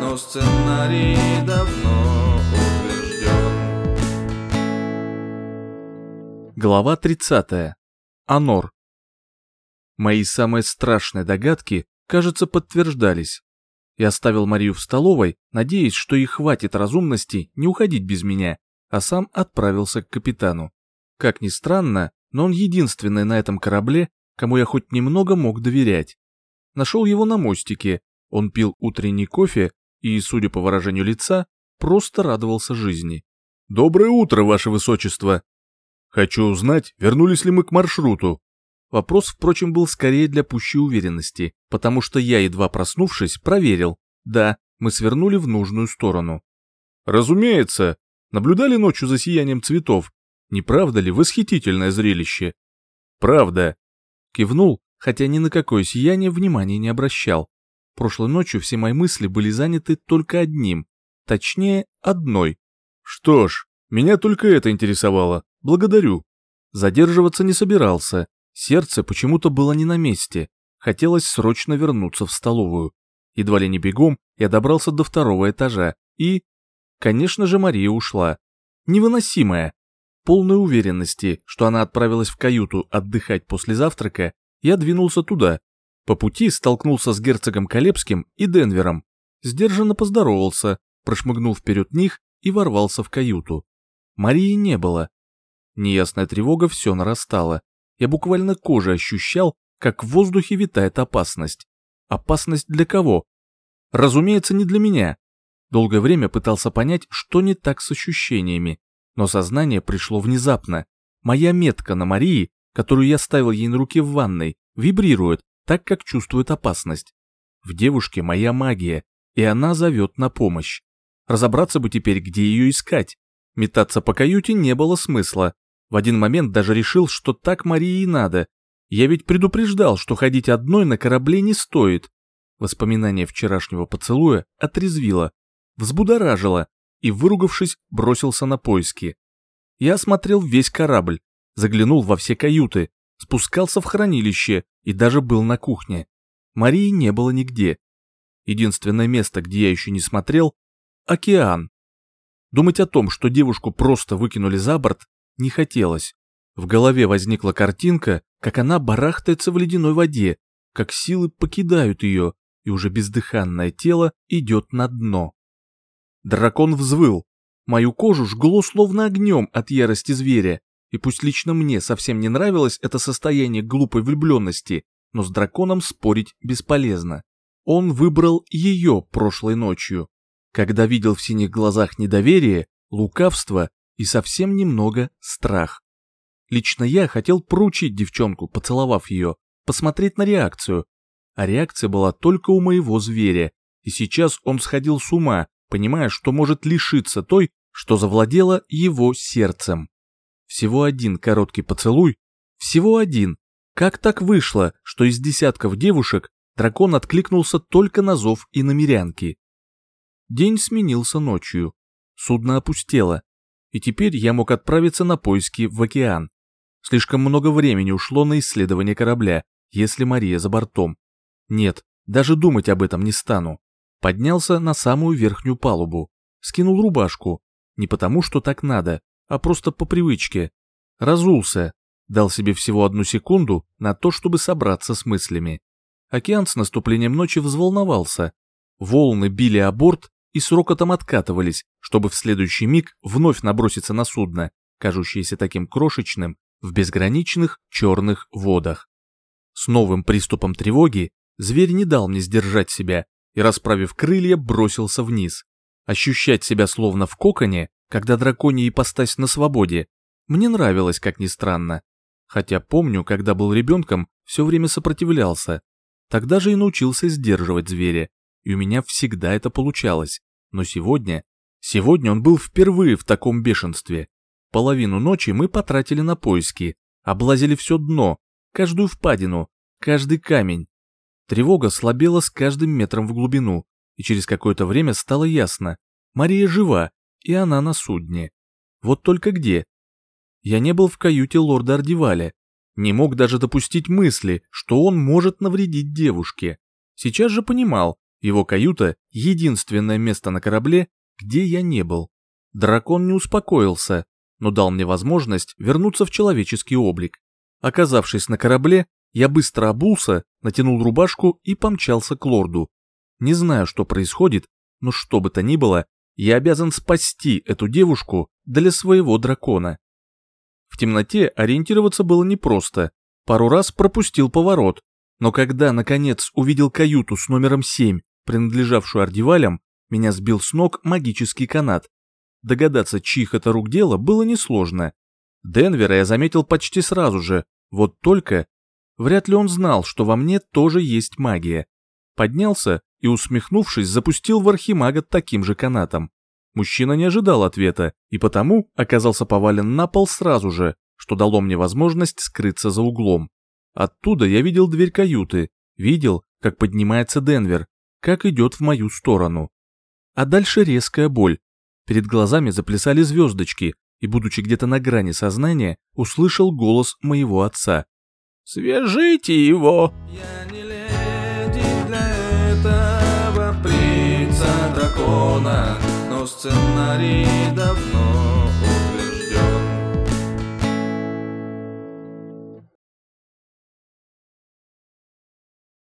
но сценарий давно утвержден. Глава 30. Анор. Мои самые страшные догадки, кажется, подтверждались. Я оставил Марию в столовой, надеясь, что ей хватит разумности не уходить без меня, а сам отправился к капитану. Как ни странно, но он единственный на этом корабле, кому я хоть немного мог доверять. Нашел его на мостике, он пил утренний кофе и, судя по выражению лица, просто радовался жизни. «Доброе утро, ваше высочество!» «Хочу узнать, вернулись ли мы к маршруту?» Вопрос, впрочем, был скорее для пущей уверенности, потому что я, едва проснувшись, проверил. Да, мы свернули в нужную сторону. «Разумеется!» Наблюдали ночью за сиянием цветов не правда ли восхитительное зрелище? Правда. Кивнул, хотя ни на какое сияние внимания не обращал. Прошлой ночью все мои мысли были заняты только одним, точнее, одной. Что ж, меня только это интересовало. Благодарю. Задерживаться не собирался. Сердце почему-то было не на месте. Хотелось срочно вернуться в столовую. Едва ли не бегом, я добрался до второго этажа и... Конечно же, Мария ушла. Невыносимая, полной уверенности, что она отправилась в каюту отдыхать после завтрака, я двинулся туда. По пути столкнулся с герцогом Колебским и Денвером. Сдержанно поздоровался, прошмыгнул вперед них и ворвался в каюту. Марии не было. Неясная тревога все нарастала. Я буквально кожей ощущал, как в воздухе витает опасность. Опасность для кого? Разумеется, не для меня. Долгое время пытался понять, что не так с ощущениями, но сознание пришло внезапно. Моя метка на Марии, которую я ставил ей на руки в ванной, вибрирует, так как чувствует опасность. В девушке моя магия, и она зовет на помощь. Разобраться бы теперь, где ее искать. Метаться по каюте не было смысла. В один момент даже решил, что так Марии и надо. Я ведь предупреждал, что ходить одной на корабле не стоит. Воспоминание вчерашнего поцелуя отрезвило, взбудоражило, и, выругавшись, бросился на поиски. Я осмотрел весь корабль, заглянул во все каюты, спускался в хранилище и даже был на кухне. Марии не было нигде. Единственное место, где я еще не смотрел – океан. Думать о том, что девушку просто выкинули за борт, не хотелось. В голове возникла картинка, как она барахтается в ледяной воде, как силы покидают ее, и уже бездыханное тело идет на дно. Дракон взвыл. Мою кожу жгло словно огнем от ярости зверя, и пусть лично мне совсем не нравилось это состояние глупой влюбленности, но с драконом спорить бесполезно. Он выбрал ее прошлой ночью. Когда видел в синих глазах недоверие, лукавство и совсем немного страх. Лично я хотел проучить девчонку, поцеловав ее, посмотреть на реакцию. А реакция была только у моего зверя, и сейчас он сходил с ума, понимая, что может лишиться той, что завладела его сердцем. Всего один короткий поцелуй, всего один. Как так вышло, что из десятков девушек дракон откликнулся только на зов и намерянки? День сменился ночью. Судно опустело. И теперь я мог отправиться на поиски в океан. Слишком много времени ушло на исследование корабля, если Мария за бортом. Нет, даже думать об этом не стану поднялся на самую верхнюю палубу, скинул рубашку, не потому что так надо, а просто по привычке, разулся, дал себе всего одну секунду на то, чтобы собраться с мыслями. Океан с наступлением ночи взволновался. Волны били о борт и с рокотом откатывались, чтобы в следующий миг вновь наброситься на судно, кажущееся таким крошечным в безграничных черных водах. С новым приступом тревоги зверь не дал мне сдержать себя и, расправив крылья, бросился вниз. Ощущать себя словно в коконе, когда драконья ипостась на свободе, мне нравилось, как ни странно. Хотя помню, когда был ребенком, все время сопротивлялся. Тогда же и научился сдерживать зверя. И у меня всегда это получалось. Но сегодня... Сегодня он был впервые в таком бешенстве. Половину ночи мы потратили на поиски. Облазили все дно, каждую впадину, каждый камень. Тревога слабела с каждым метром в глубину, и через какое-то время стало ясно. Мария жива, и она на судне. Вот только где? Я не был в каюте лорда Ардиваля. Не мог даже допустить мысли, что он может навредить девушке. Сейчас же понимал, его каюта — единственное место на корабле, где я не был. Дракон не успокоился, но дал мне возможность вернуться в человеческий облик. Оказавшись на корабле, я быстро обулся, натянул рубашку и помчался к лорду. Не знаю, что происходит, но что бы то ни было, я обязан спасти эту девушку для своего дракона. В темноте ориентироваться было непросто. Пару раз пропустил поворот, но когда, наконец, увидел каюту с номером 7, принадлежавшую Ардивалям, меня сбил с ног магический канат. Догадаться, чьих это рук дело, было несложно. Денвера я заметил почти сразу же, вот только Вряд ли он знал, что во мне тоже есть магия. Поднялся и, усмехнувшись, запустил в архимага таким же канатом. Мужчина не ожидал ответа и потому оказался повален на пол сразу же, что дало мне возможность скрыться за углом. Оттуда я видел дверь каюты, видел, как поднимается Денвер, как идет в мою сторону. А дальше резкая боль. Перед глазами заплясали звездочки, и, будучи где-то на грани сознания, услышал голос моего отца. Свяжите его!» «Я дракона, но сценарий давно